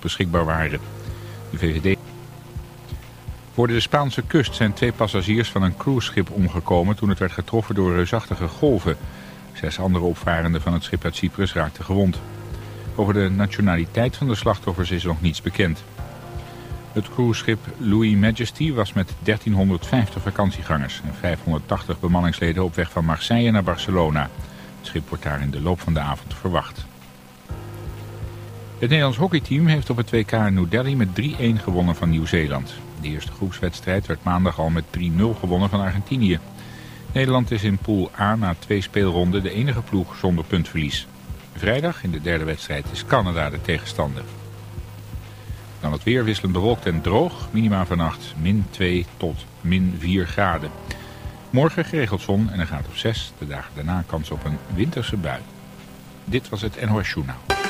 beschikbaar waren. De VVD... Voor de Spaanse kust zijn twee passagiers van een cruiseschip omgekomen toen het werd getroffen door reusachtige golven. Zes andere opvarenden van het schip uit Cyprus raakten gewond. Over de nationaliteit van de slachtoffers is nog niets bekend. Het cruiseschip Louis Majesty was met 1350 vakantiegangers en 580 bemanningsleden op weg van Marseille naar Barcelona. Het schip wordt daar in de loop van de avond verwacht. Het Nederlands hockeyteam heeft op het WK in New Delhi met 3-1 gewonnen van Nieuw-Zeeland. De eerste groepswedstrijd werd maandag al met 3-0 gewonnen van Argentinië. Nederland is in pool A na twee speelronden de enige ploeg zonder puntverlies. Vrijdag in de derde wedstrijd is Canada de tegenstander. Dan het weer wisselend bewolkt en droog. Minima vannacht min 2 tot min 4 graden. Morgen geregeld zon en een graad of 6. De dagen daarna kans op een winterse bui. Dit was het NOS Journaal.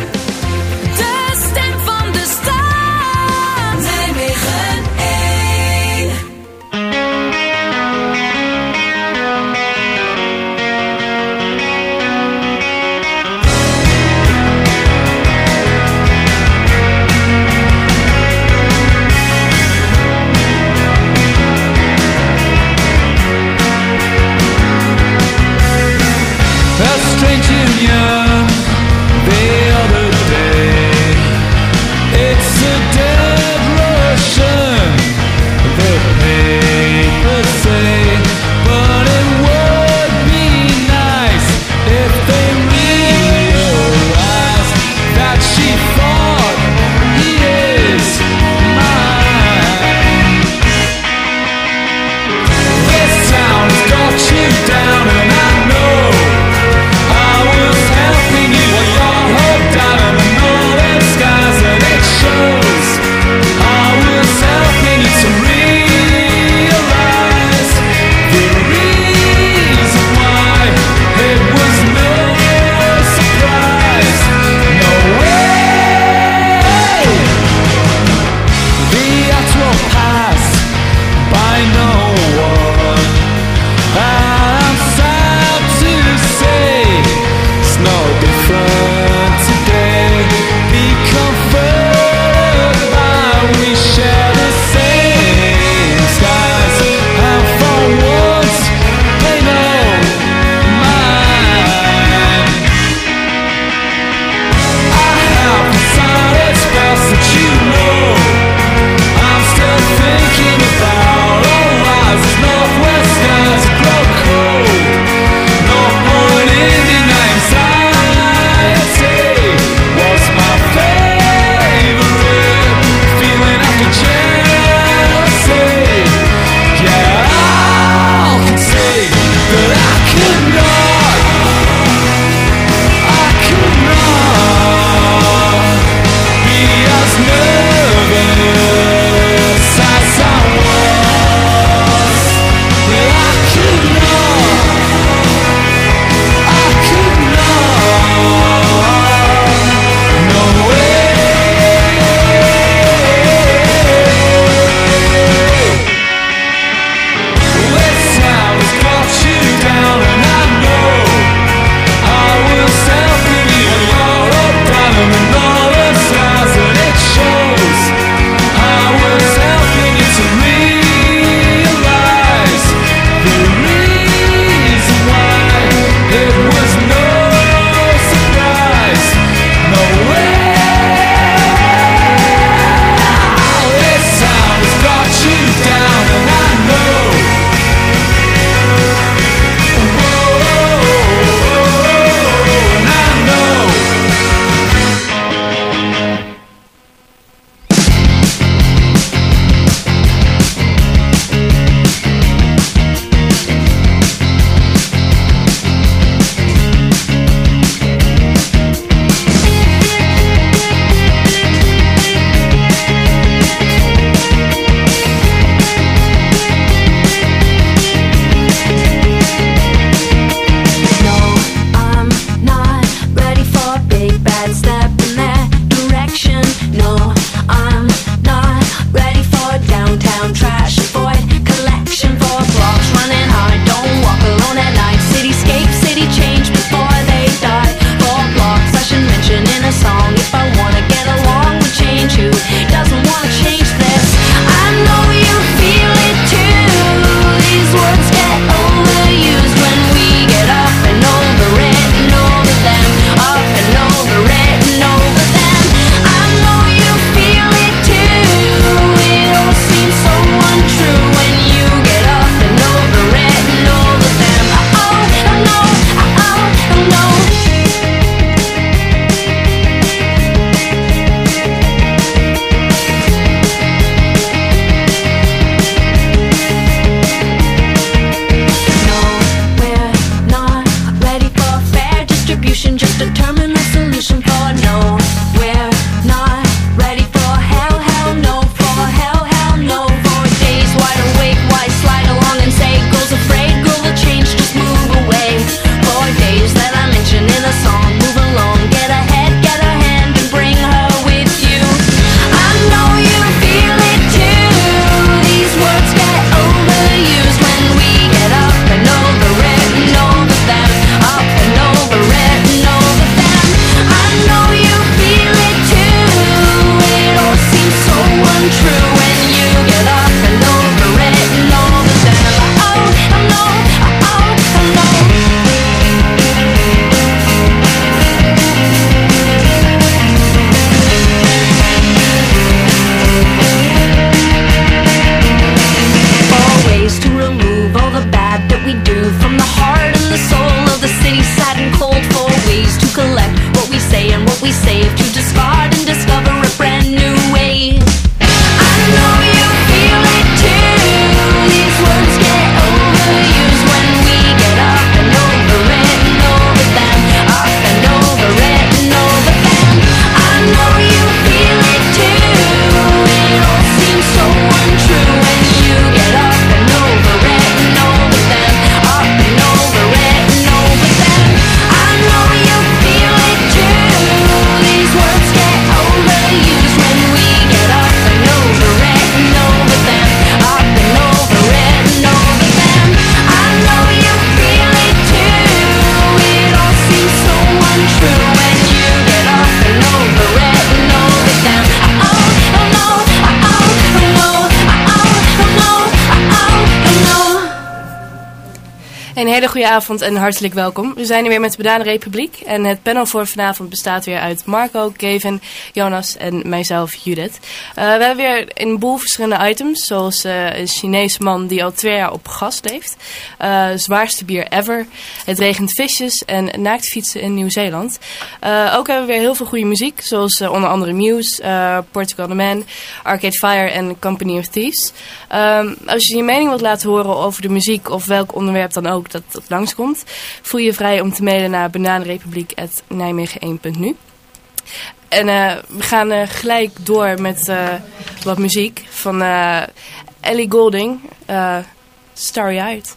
Een hele goede avond en hartelijk welkom. We zijn er weer met de Bedane Republiek. En het panel voor vanavond bestaat weer uit Marco, Kevin, Jonas en mijzelf, Judith. Eh, we hebben weer een boel verschillende items. Zoals eh, een Chinese man die al twee jaar op gas leeft. Eh, zwaarste bier ever. Het regent visjes en naaktfietsen in Nieuw-Zeeland. ook hebben we weer heel veel goede muziek. Zoals onder andere Muse, Portugal The Man, Arcade Fire en Company of Thieves. Ehm, als je je mening wilt laten horen over de muziek of welk onderwerp dan ook dat dat langskomt. Voel je vrij om te mailen naar bananenrepubliek.nijmegen1.nu. En eh, we gaan eh, gelijk door met eh, wat muziek van Ellie Golding, Starry Eyed.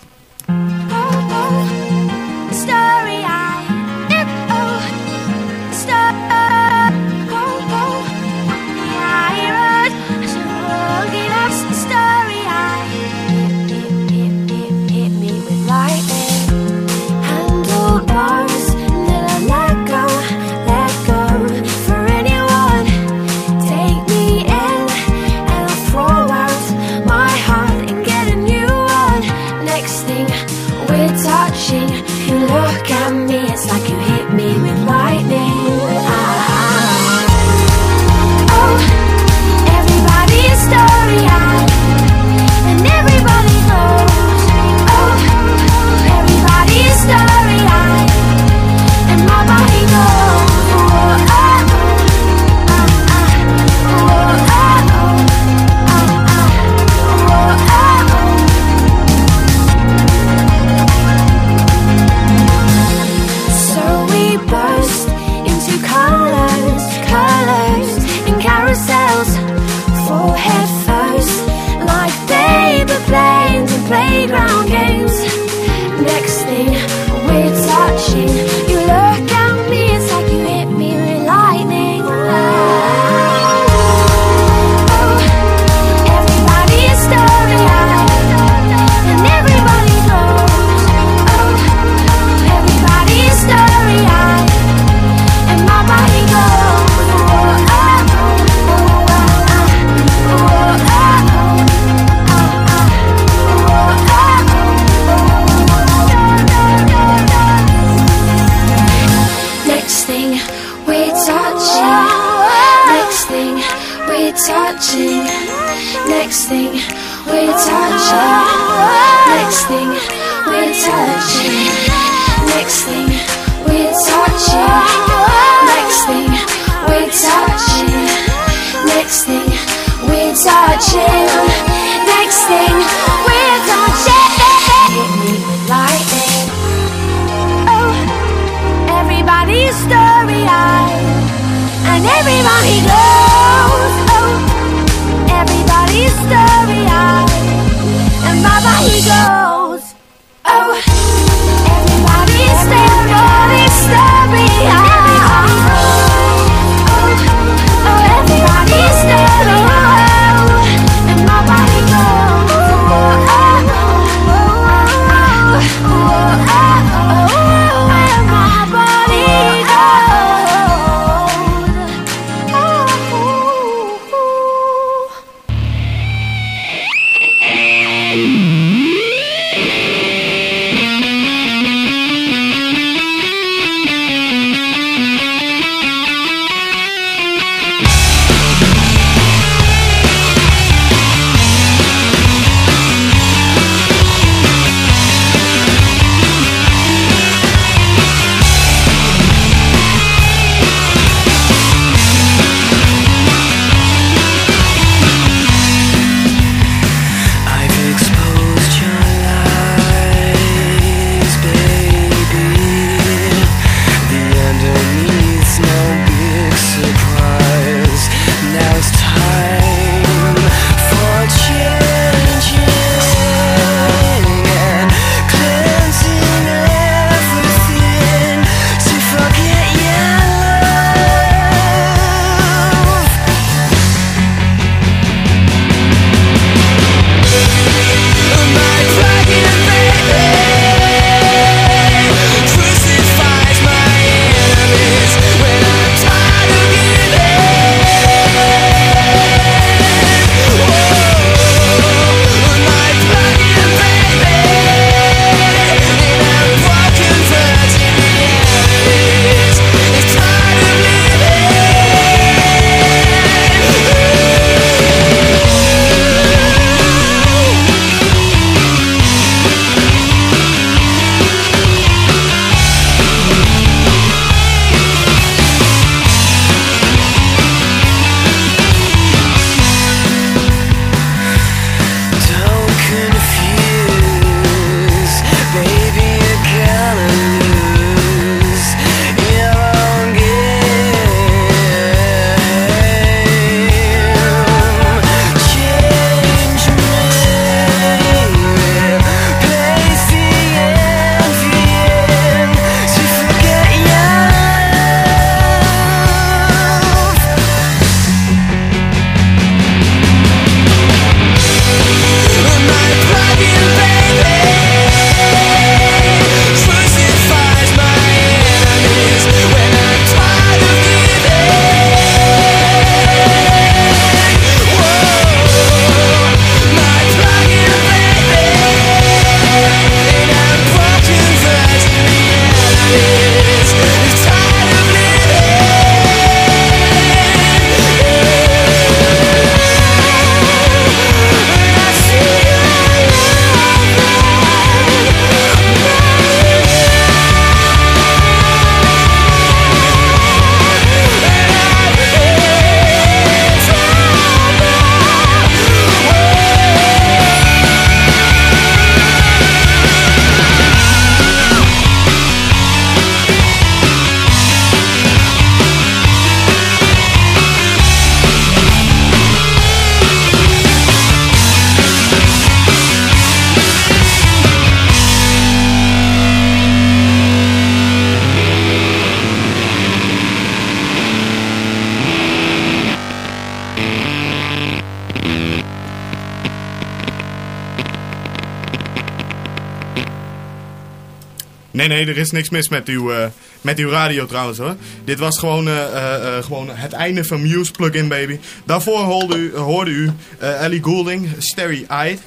Is niks mis met uw, eh, met uw radio trouwens hoor. Dit was gewoon, eh, eh, gewoon het einde van Muse Plug-in Baby. Daarvoor hoorde u, hoorde u Ellie Goulding, Starry Eyed.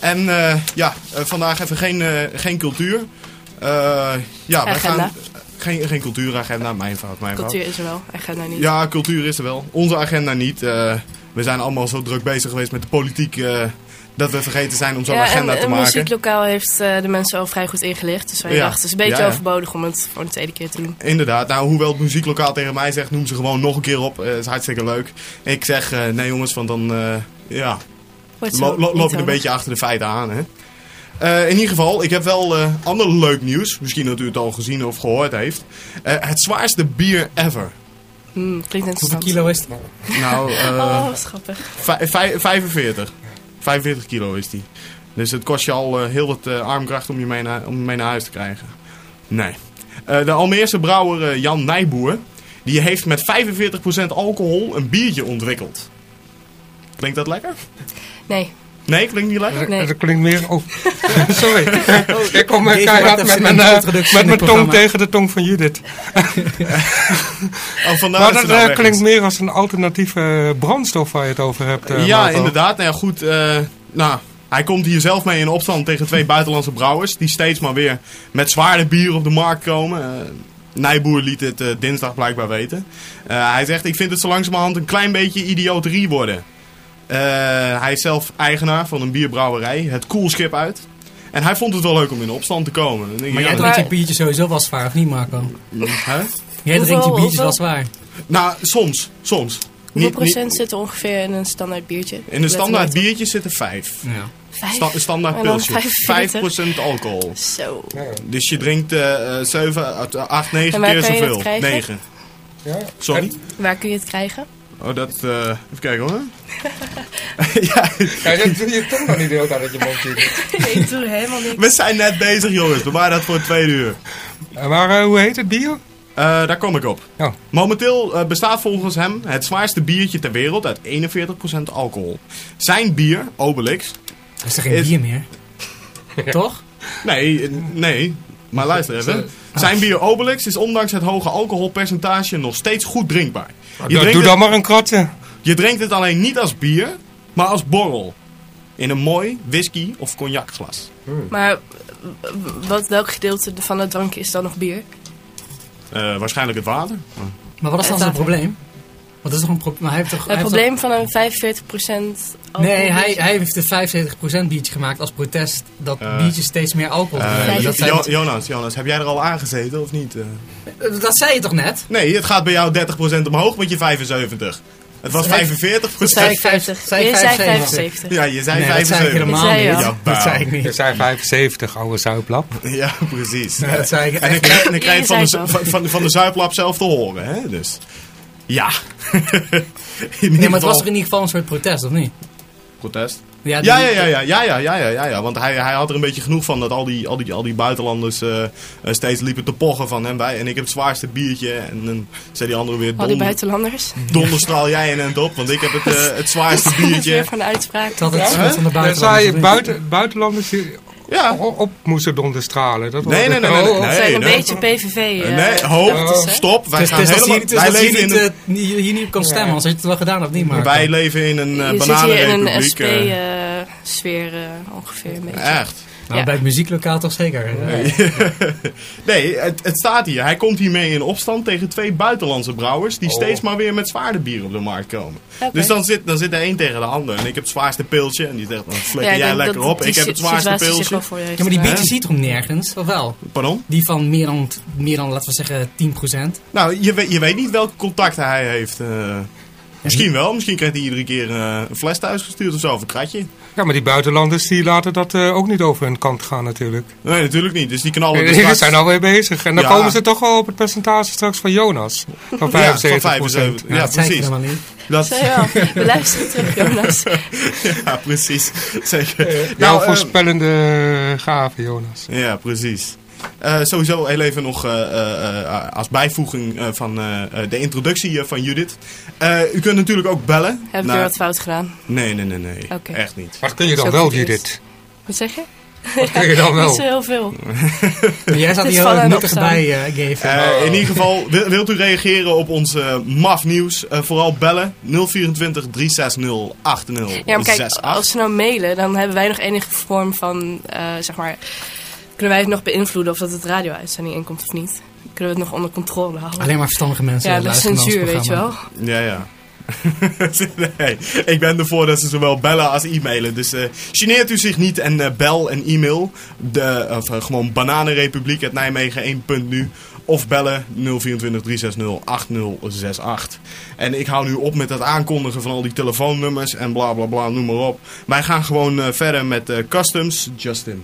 En ja, vandaag even geen, geen cultuur. Ja, wij Agenda. gaan... Geen, geen cultuuragenda, mijn fout, mijn fout. Cultuur is er wel, agenda niet. Ja, cultuur is er wel. Onze agenda niet. We zijn allemaal zo druk bezig geweest met de politiek... dat we vergeten zijn om zo'n Ja, agenda en te maken. muzieklokaal heeft eh, de mensen al vrij goed ingelicht. Dus wij Ja. dachten, het is een beetje Ja, ja. overbodig om het voor een tweede keer te doen. Inderdaad. Nou, hoewel het muzieklokaal tegen mij zegt, noem ze gewoon nog een keer op. Eh is hartstikke leuk. Ik zeg, eh, nee jongens, want dan eh, ja, lo- lo- loop je een beetje achter de feiten aan. Hè? Eh, in ieder geval, ik heb wel ander leuk nieuws. Misschien dat u het al gezien of gehoord heeft. Eh, het zwaarste bier ever. Hmm, klinkt Hoeveel interessant. kilo is het? Nou, eh, Oh, grappig. vij- vij- 45. 45 kilo is die. Dus het kost je al eh, heel wat eh, armkracht om je, mee naar, om mee naar huis te krijgen. Nee. Eh, de Almeerse brouwer Jan Nijboer... die heeft met 45% alcohol een biertje ontwikkeld. Klinkt dat lekker? Nee, Nee, klinkt niet lekker? Nee. Dat klinkt meer... Oh, sorry. ik kom keihard even met mijn, eh, met mijn tong tegen de tong van Judith. Oh, vandaar Maar dat nou eh, klinkt meer als een alternatieve brandstof waar je het over hebt. eh, ja, Marco. inderdaad. Nou ja, goed. eh, nou, hij komt hier zelf mee in opstand tegen twee buitenlandse brouwers... die steeds maar weer met zwaarder bier op de markt komen... Eh, Nijboer liet het eh, dinsdag blijkbaar weten. Eh, hij zegt, ik vind het zo langzamerhand een klein beetje idioterie worden. Eh, hij is zelf eigenaar van een bierbrouwerij, het Koelschip uit. En hij vond het wel leuk om in opstand te komen. Maar ja, jij dan- drinkt je biertje sowieso wel zwaar, of niet Marco? Hè? Jij drinkt je biertjes wel zwaar. Nou, soms. Soms. hoeveel Niet- niet- procent zit er ongeveer in een standaard biertje? in een standaard er biertje zitten vijf. Ja. Vijf? Sta- standaard pilsje. 45. 5% alcohol. Zo. Dus je drinkt eh 7, 8, 9 En waar keer zoveel. krijgen? 9. Ja. Sorry? Waar kun je het krijgen? Oh, dat... eh even kijken hoor. ja, Ja, dat doe je toch nog niet de hele tijd dat je mond Judith. ik doe helemaal niks. we zijn net bezig jongens. Bewaar dat voor tweede uur. Eh, Maar eh, hoe heet het bier? Eh, daar kom ik op. Ja. Momenteel bestaat volgens hem het zwaarste biertje ter wereld uit 41% alcohol. Zijn bier, Obelix... Is er geen Is- bier meer? Toch? Nee, nee. Maar luister even. Zijn bier Obelix is ondanks het hoge alcoholpercentage nog steeds goed drinkbaar. Je Doe, drinkt, doe het, dan maar een kratje. je drinkt het alleen niet als bier, maar als borrel. In een mooi whisky of cognacglas. Maar w- w- wat, welk gedeelte van het drankje is dan nog bier? Eh, waarschijnlijk het water. Maar wat is dan Het zijn probleem? Wat is toch een probleem? Hij heeft toch, Het heeft probleem van een 45% toch- Nee, hij, hij heeft een 75% biertje gemaakt als protest dat Eh, biertjes steeds meer alcohol dat, Jo- zijn- Jonas, Jonas, heb jij er al aangezeten of niet? eh? dat zei je toch net? Nee, het gaat bij jou 30% omhoog met je 75. Het was Nee. 45%. Zei ik Vijf- 50. zei Je zei 75. 75. Ja, je zei Nee, dat zei ik 75. helemaal Dat zei je niet. Dat zei ik Je niet. zei 75, oude zuiplap. Ja, precies. Nee, dat zei ik En dan krijg, je het van Je van, van de zuiplap zelf te horen, hè? Dus. Ja. In Nee, maar het was toch in ieder geval een soort protest, of niet? Protest. Ja, Ja, die- ja, ja, ja, ja, ja, ja, ja, ja, ja. Want hij, hij had er een beetje genoeg van dat al die, al die, al die buitenlanders eh, eh, steeds liepen te pochen van hem. Wij, en ik heb het zwaarste biertje. En dan zei die andere weer, Al die buitenlanders. donderstraal jij en het op. Want ik heb het, eh, het zwaarste Dat is biertje. weer van de uitspraak. Het had het Ja, van de Dan buitenlanders. zei je buiten, buitenlanders die Ja. op moesten donderstralen. Dat Nee, nee, nee, nee. Oh, nee, Het zijn een beetje PVV. eh, Nee, ho, gedachten, hè? stop. Wij gaan helemaal... dat eh, hier hier niet op kan stemmen, anders had je het wel gedaan of niet, Marco? Wij leven in een eh, Je zit hier in een bananenrepubliek. eh. SP-sfeer ongeveer een beetje. echt. Nou, Ja. bij het muzieklokaal toch zeker. nee, het, het staat hier. Hij komt hiermee in opstand tegen twee buitenlandse brouwers... die Oh. steeds maar weer met zwaarder bier op de markt komen. Dus dan zit, dan zit de een tegen de ander. En ik heb het zwaarste pilsje. En die zegt, dan flikker ik jij lekker dat op. Ik heb het zwaarste pilsje. Ja, maar die gedaan. biertjes zie je toch nergens, of wel? Pardon? Die van meer dan, meer dan laten we zeggen, 10%. Nou, je weet, je weet niet welke contacten hij heeft. eh. Misschien wel. Misschien krijgt hij iedere keer eh, een fles thuis gestuurd of zo. Of een kratje. Ja, maar die buitenlanders die laten dat eh, ook niet over hun kant gaan natuurlijk. Nee, natuurlijk niet. Dus die knallen er Die straks... zijn alweer bezig. En dan Ja. komen ze toch wel op het percentage straks van Jonas. Van 75 van 75. Ja, dat zei ik precies. helemaal niet. Dat, Zei je al. We luisteren terug, Jonas. ja, precies. Zeker. Jouw Nou, eh, voorspellende gave, Jonas. Ja, precies. Eh, sowieso heel even nog eh, eh, eh, als bijvoeging eh, van de introductie van Judith. Eh, u kunt natuurlijk ook bellen. Heb ik naar- weer wat fout gedaan? Nee, nee, nee, nee. Oké. Echt niet. Wat kun je dan wel. Judith? Wat zeg je? Wat kun je dan wel? Niet zo heel veel. Jij zat hier en nuttig bij, eh Gave. Eh, in ieder geval, wil- wilt u reageren op ons eh, MAF nieuws? Eh, vooral bellen 024 360 80 Ja, maar kijk, als ze nou mailen, dan hebben wij nog enige vorm van, eh, zeg maar, kunnen wij het nog beïnvloeden of dat het radio-uitzending inkomt of niet? Kunnen we het nog onder controle houden? Alleen maar verstandige mensen ja, naar ons censuur, weet je wel. Ja, ja. nee, ik ben ervoor dat ze zowel bellen als e-mailen. Dus eh geneert u zich niet en eh, bel en e-mail. De, of, eh, gewoon bananenrepubliek het Nijmegen 1.nu. Of bellen 024 360 8068. En ik hou nu op met het aankondigen van al die telefoonnummers en bla bla bla, noem maar op. Wij gaan gewoon verder met Customs Justin.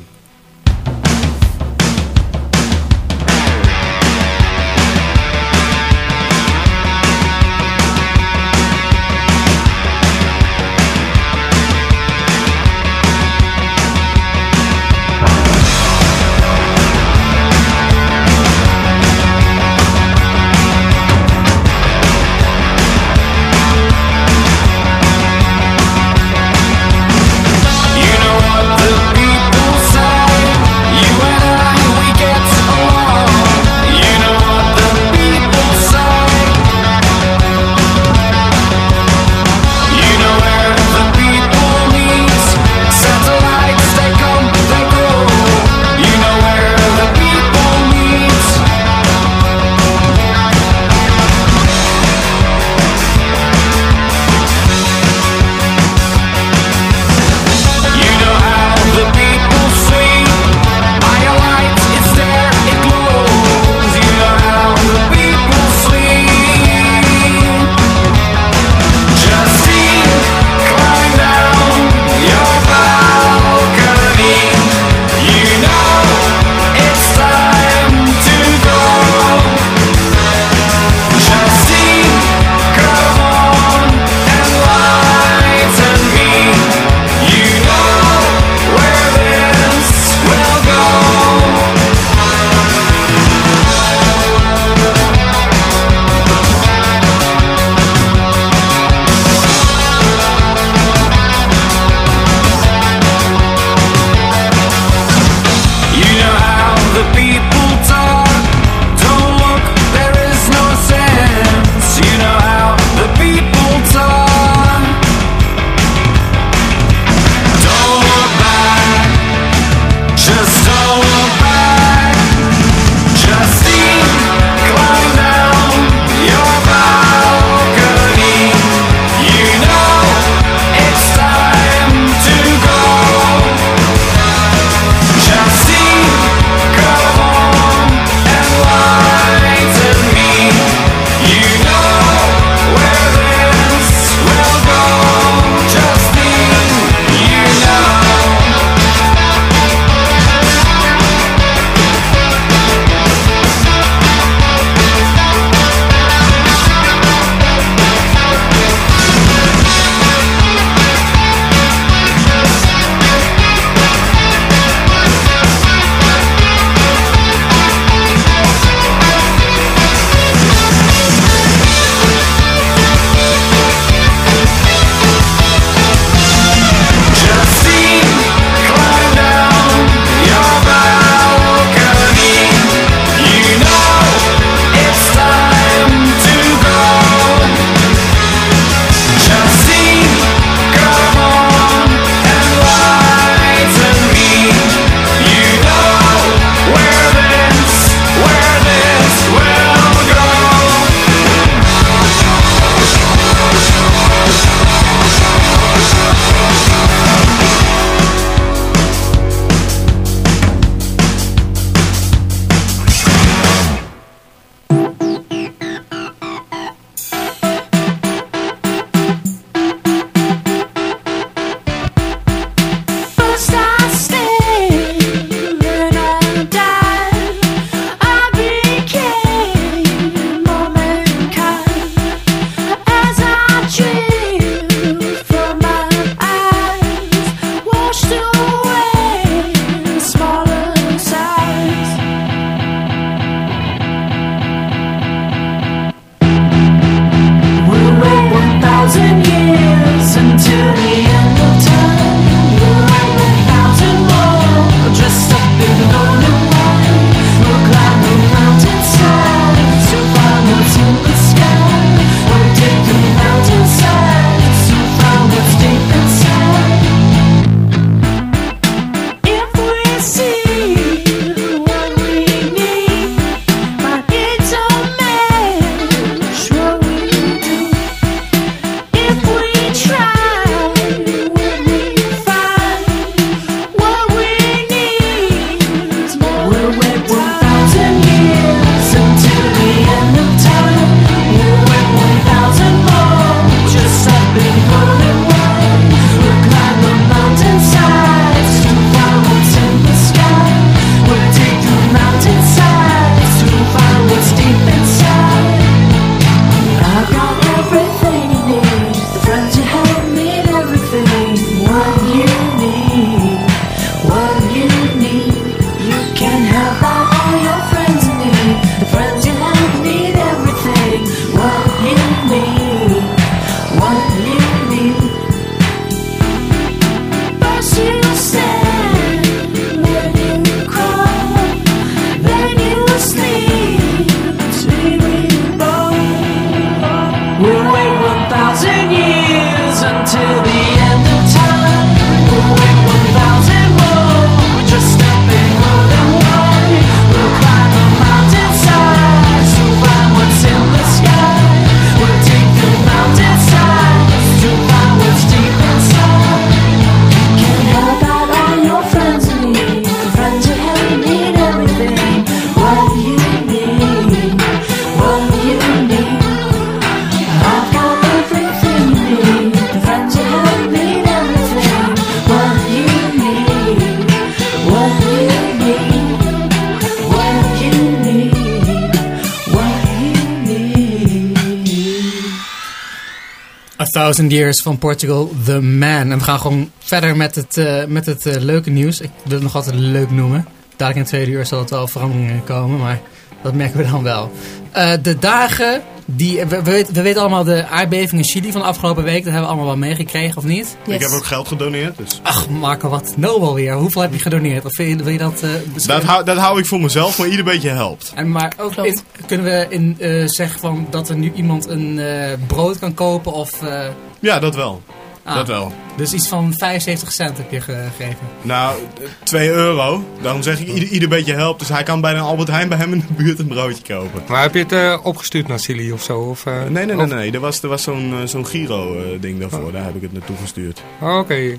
Thousand Years van Portugal, The Man. En we gaan gewoon verder met het, eh, met het eh, leuke nieuws. Ik wil het nog altijd leuk noemen. Dadelijk in het tweede uur zal het wel veranderingen komen, maar dat merken we dan wel. Eh, de dagen, die, we, we, weten- we weten allemaal de aardbeving in Chili van de afgelopen week. Dat hebben we allemaal wel meegekregen, of niet? Ik heb ook geld gedoneerd, dus... Ach, Marco, wat nobel weer. Hoeveel heb je gedoneerd? Of wil je, wil je dat eh, Dat, beschrijven? hou, dat hou ik voor mezelf, maar ieder beetje helpt. En maar ook in- kunnen we in, eh, zeggen van dat er nu iemand een eh, brood kan kopen of... eh, Ja, dat wel. Ah, Dat wel. Dus iets van 75 cent heb je gegeven. Nou, 2 euro. Daarom zeg ik, ieder, ieder beetje helpt. Dus hij kan bij een Albert Heijn bij hem in de buurt een broodje kopen. Maar heb je het eh, opgestuurd naar Chili of zo? Of, eh, Nee, nee, nee, of- nee. Er was, er was zo'n eh, zo'n Giro-ding daarvoor. Daar heb ik het naartoe gestuurd. Oh, Oké. In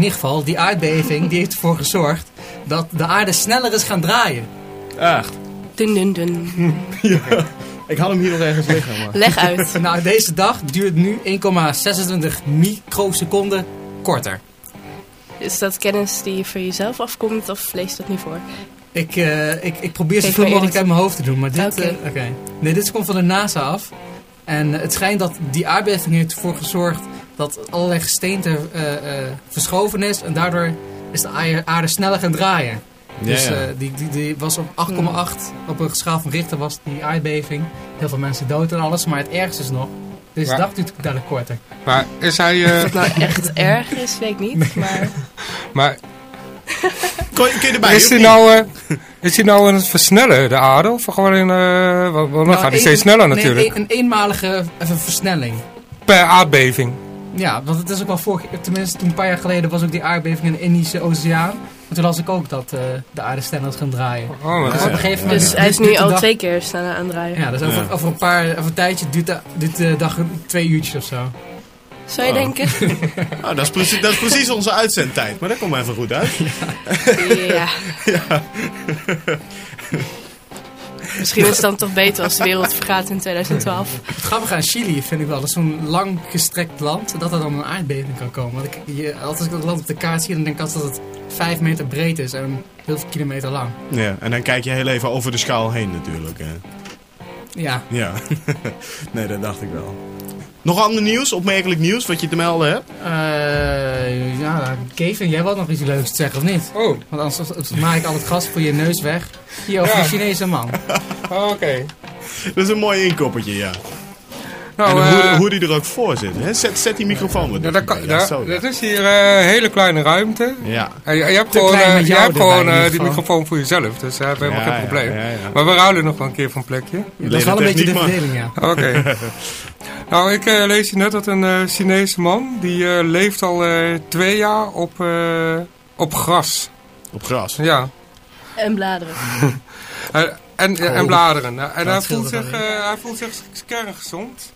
ieder geval, die aardbeving die heeft ervoor gezorgd dat de aarde sneller is gaan draaien. Echt? Dun dun dun. Ik had hem hier nog ergens liggen, maar... Leg uit. Nou, deze dag duurt nu 1,26 microseconden korter. Is dat kennis die voor jezelf afkomt of lees je dat niet voor? Ik, eh, ik, ik probeer zoveel mogelijk eerlijk- uit mijn hoofd te doen, maar dit... Oké. eh, oké. Nee, dit komt van de NASA af. En het schijnt dat die aardbeving heeft ervoor gezorgd dat allerlei gesteente eh, eh, verschoven is. En daardoor is de aarde sneller gaan draaien. Ja, dus ja. eh, die, die, die was op 8,8 op een schaal van Richter was die aardbeving. Heel veel mensen dood en alles, maar het ergste is nog. Deze Ja. dag duurt dadelijk korter. Maar is hij... eh, Of het nou echt erg is, weet ik niet. Maar maar Kun, kun je erbij? is hij nou, eh, is hij nou aan het versnellen, de aarde? Of gewoon in... eh, want dan Nou, gaat hij steeds sneller nee, natuurlijk. een, een eenmalige even versnelling. Per aardbeving. Ja, want het is ook wel vorig tenminste toen een paar jaar geleden was ook die aardbeving in de Indische Oceaan. Maar toen las ik ook dat eh, de aarde sneller is gaan draaien. Oh, Dus is- op een gegeven moment dus hij is nu al dag- twee keer sneller aan het draaien. Ja, dus over, Ja. over een paar, over een tijdje duurt de, duurt de dag twee uurtjes of zo. Zou je Oh. denken? Oh, dat, is precies, dat is precies onze uitzendtijd. Maar dat komt even goed uit. ja. Misschien is het dan toch beter als de wereld vergaat in 2012. Het grappige aan Chili vind ik wel, dat is zo'n lang gestrekt land, dat er dan een aardbeving kan komen. Want ik, je, als ik dat land op de kaart zie, dan denk ik altijd dat het vijf meter breed is en heel veel kilometer lang. Ja, en dan kijk je heel even over de schaal heen natuurlijk. Hè. Ja, Ja, nee, dat dacht ik wel. Nog ander nieuws, opmerkelijk nieuws, wat je te melden hebt? Eh ja, Kevin, jij wilt nog iets leuks te zeggen of niet? Oh, Want anders maak ik al het gas voor je neus weg. Hier over Ja. de Chinese man. oh, oké. Dat is een mooi inkoppertje, ja. Nou, en eh, hoe, hoe die er ook voor zit. Hè? Zet, zet die microfoon wat ja, dat, Ja, dat is hier eh, een hele kleine ruimte. Ja. En je, je hebt Te gewoon, je jou hebt gewoon eh, die microfoon voor jezelf, dus daar hebben we helemaal Ja, geen probleem. ja, ja. Maar we ruilen nog wel een keer van plekje. Dat is wel een beetje de verdeling, ja. Oké. Nou, ik eh, lees hier net dat een eh, Chinese man, die eh, leeft al eh, twee jaar op, eh, op gras. Op gras. Ja. En bladeren. Eh, en, Oh. en bladeren. Nou, en Dat hij voelt, zich, eh, hij voelt zich kerngezond.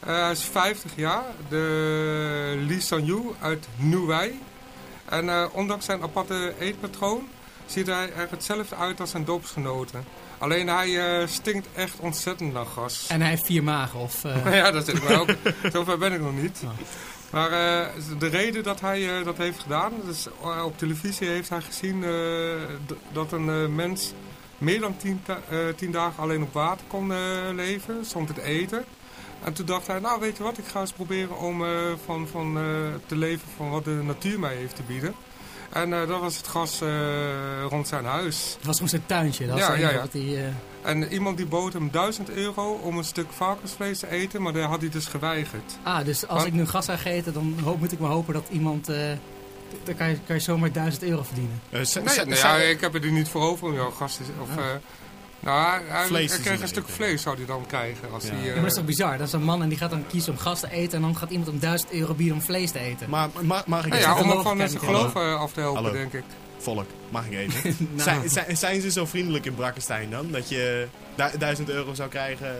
Eh hij is 50 jaar. De Li Sanyu uit Nuwei. En eh, ondanks zijn aparte eetpatroon ziet hij er hetzelfde uit als zijn doopsgenoten. Alleen hij eh, stinkt echt ontzettend naar gas. En hij heeft vier magen, of... eh, ja, dat zit maar ook. Zover ben ik nog niet. Maar eh, de reden dat hij dat heeft gedaan, dus op televisie heeft hij gezien dat een mens meer dan tien, tien dagen alleen op water kon leven, zonder te eten. En toen dacht hij, nou weet je wat, ik ga eens proberen om van, van, te leven van wat de natuur mij heeft te bieden. En eh, dat was het gas eh, rond zijn huis. Het was gewoon zijn tuintje. Dat Ja, was het ja, enige ja. wat hij, eh, En iemand die bood hem 1000 euro om een stuk varkensvlees te eten, maar daar had hij dus geweigerd. Ah, dus als ik nu gas ga eten, dan hoop, moet ik maar hopen dat iemand... eh, dan kan je, kan je zomaar 1000 euro verdienen. Eh, Nee, nou ja, ik heb er nu niet voor over om jouw gast is. Of, Ja. eh, nou, hij, Vlees kreeg een stuk eten. vlees zou hij dan krijgen. Als Ja. hij, Ja, eh, maar dat is toch bizar? Dat is een man en die gaat dan kiezen om gas te eten en dan gaat iemand hem 1000 euro bieden om vlees te eten. Maar mag, mag ik nou even? ja, om van ik zijn geloof af te helpen, Hallo. denk ik. Volk, mag ik even? Nou, zijn, zijn, zijn ze zo vriendelijk in Brakkestein dan? Dat je du- 1000 euro zou krijgen?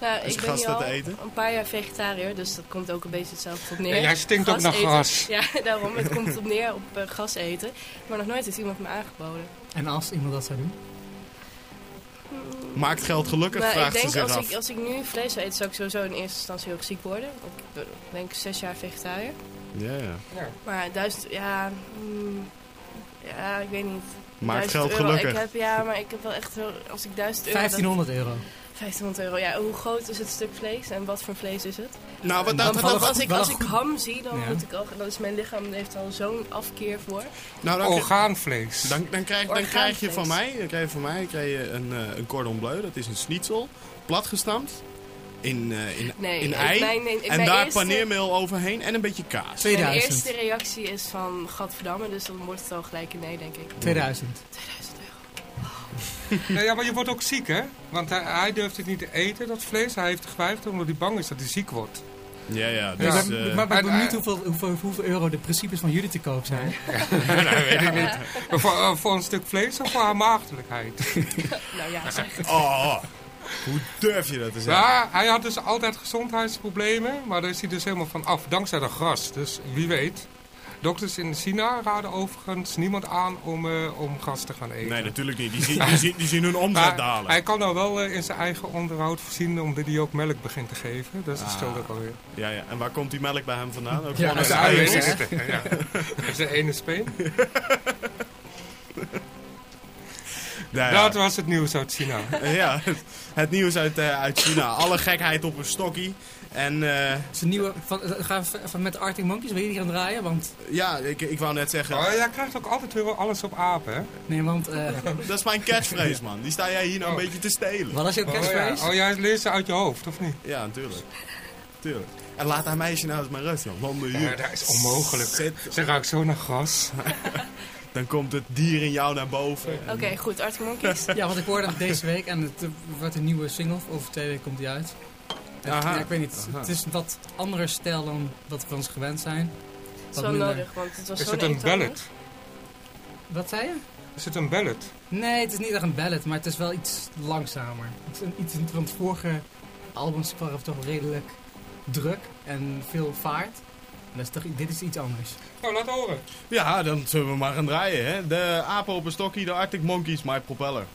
Nou, ik ben gas al te eten? een paar jaar vegetariër, dus dat komt ook een beetje hetzelfde op neer. Ja, jij stinkt ook naar eten. gras. Ja, daarom. Het komt op neer op eh, gas eten. Maar nog nooit heeft iemand me aangeboden. En als iemand dat zou doen? Maakt geld gelukkig, Maar ik vraagt ze denk zich als af. ik, als ik nu vlees zou eten, zou ik sowieso in eerste instantie heel ziek worden. Ik ben denk zes jaar vegetariër. Ja, ja. Maar duizend, ja, mm, ja, ik weet niet. Maakt 1000 geld euro, gelukkig. Ik heb, ja, maar ik heb wel echt, heel- als ik duizend euro... dan- 1500 euro. 1500 euro. Ja, hoe groot is het stuk vlees en wat voor vlees is het? Nou, wat Want dat, wel als, ik, als ik ham zie, dan, Ja. moet ik al, dan is mijn lichaam heeft al zo'n afkeer voor. nou, dan, Orgaanvlees. dan, dan, krijg, dan krijg je van mij, dan krijg je van mij krijg je een, eh, een cordon bleu. Dat is een schnitzel, platgestampt. In, eh, in, Nee, in ei. mijn- mijn- en mijn daar eerste- paneermeel overheen en een beetje kaas. Mijn 2000. eerste reactie is van gadverdamme, dus dan wordt het al gelijk een nee, denk ik. 2000. 2000 euro. Nee, ja, maar je wordt ook ziek, hè? Want hij, hij durft het niet te eten, dat vlees. Hij heeft geweigerd omdat hij bang is dat hij ziek wordt. Ja, ja. Ik Dus, eh, maar ik ben en- benieuwd hoeveel, hoeveel, hoeveel euro de principes van jullie te koop zijn. nee, weet ik niet. Voor, eh, voor een stuk vlees of voor haar maagdelijkheid? Nou ja, zeg. oh, hoe durf je dat te zeggen? Ja, hij had dus altijd gezondheidsproblemen, maar daar is hij dus helemaal van af, dankzij de gras. Dus wie weet. Dokters in China raden overigens niemand aan om, eh, om gas te gaan eten. Nee, natuurlijk niet. Die zien, die zien, die zien hun omzet Maar dalen. hij kan nou wel eh, in zijn eigen onderhoud voorzien omdat hij ook melk begint te geven. Dus dat Ah. scheelt ook alweer. Ja, ja. En waar komt die melk bij hem vandaan? Ook Ja, zijn hè? Ja. Dat is de ene speen. Nou ja. Dat was het nieuws uit China. ja, het, het nieuws uit, eh, uit China. Alle gekheid op een stokkie. En eh, Is een nieuwe, van, eh, van met Arctic Monkeys, wil je die gaan draaien? Want, ja, ik, ik wou net zeggen, Oh, jij krijgt ook altijd weer alles op apen, hè? nee, want, eh, dat is mijn catchphrase, man. Die sta jij hier nou een Oh. beetje te stelen. wat is jouw Oh, ja. catchphrase? oh, jij leest ze uit je hoofd, of niet? Ja, natuurlijk. Tuurlijk. En laat haar meisje nou eens maar rust. Man, hier. Ja, dat is onmogelijk. Zit, Ze ruikt zo naar gras. dan komt het dier in jou naar boven. Oké, goed. Arctic Monkeys. Ja, want ik hoorde het deze week en het eh, wordt een nieuwe single. Over twee weken komt die uit. Aha. ja, ik weet niet, Aha. het is een wat andere stijl dan wat we ons gewend zijn. Dat is Wat wel minder- nodig, want het was Is het een eentonig. ballad? Wat zei je? Is het een ballad? Nee, het is niet echt een ballad, maar het is wel iets langzamer. Het is een- iets van het vorige albums waren toch redelijk druk en veel vaart. En dat is toch, dit is iets anders. Nou, laat horen. Ja, dan zullen we maar gaan draaien, hè. De apen op een stokkie, de Arctic Monkeys, My Propeller.